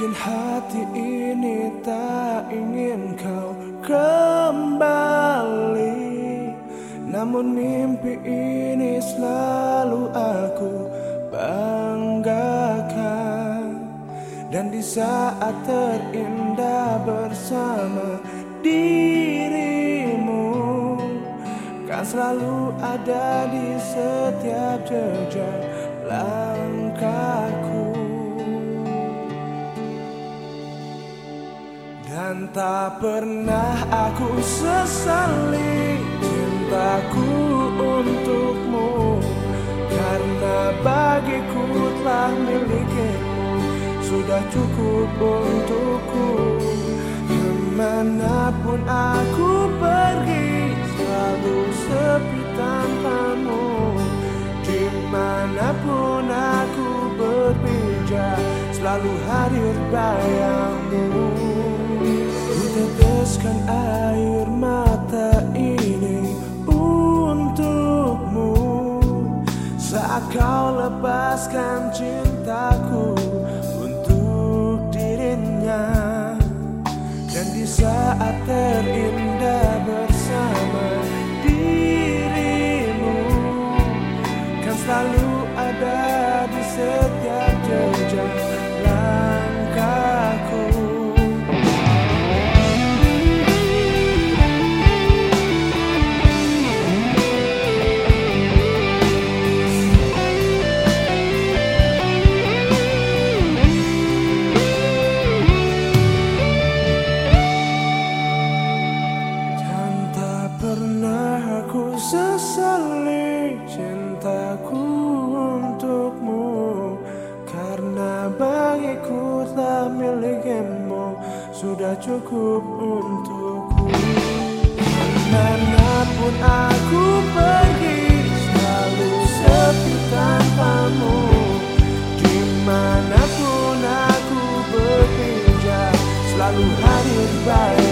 Mungkin hati ini tak ingin kau kembali Namun mimpi ini selalu aku banggakan. Dan di saat terindah bersama dirimu Kan selalu ada di setiap jejak langkahku. Dan tak pernah aku sesali milikmu Sudah cukup untukku. Ke mana pun aku pergi Selalu sepi tanpamu. Di mana pun aku berpijak Selalu hadir bayangmu. Teteskan air Saat kau lepaskan cintaku untuk dirinya Dan di saat terindah bersama dirimu Kan selalu ada di setiap jejak hatiku tak milik Sudah cukup untukku. Mana pun aku pergi Selalu sepi tanpamu. Di mana pun aku berpijak Selalu hadir baik.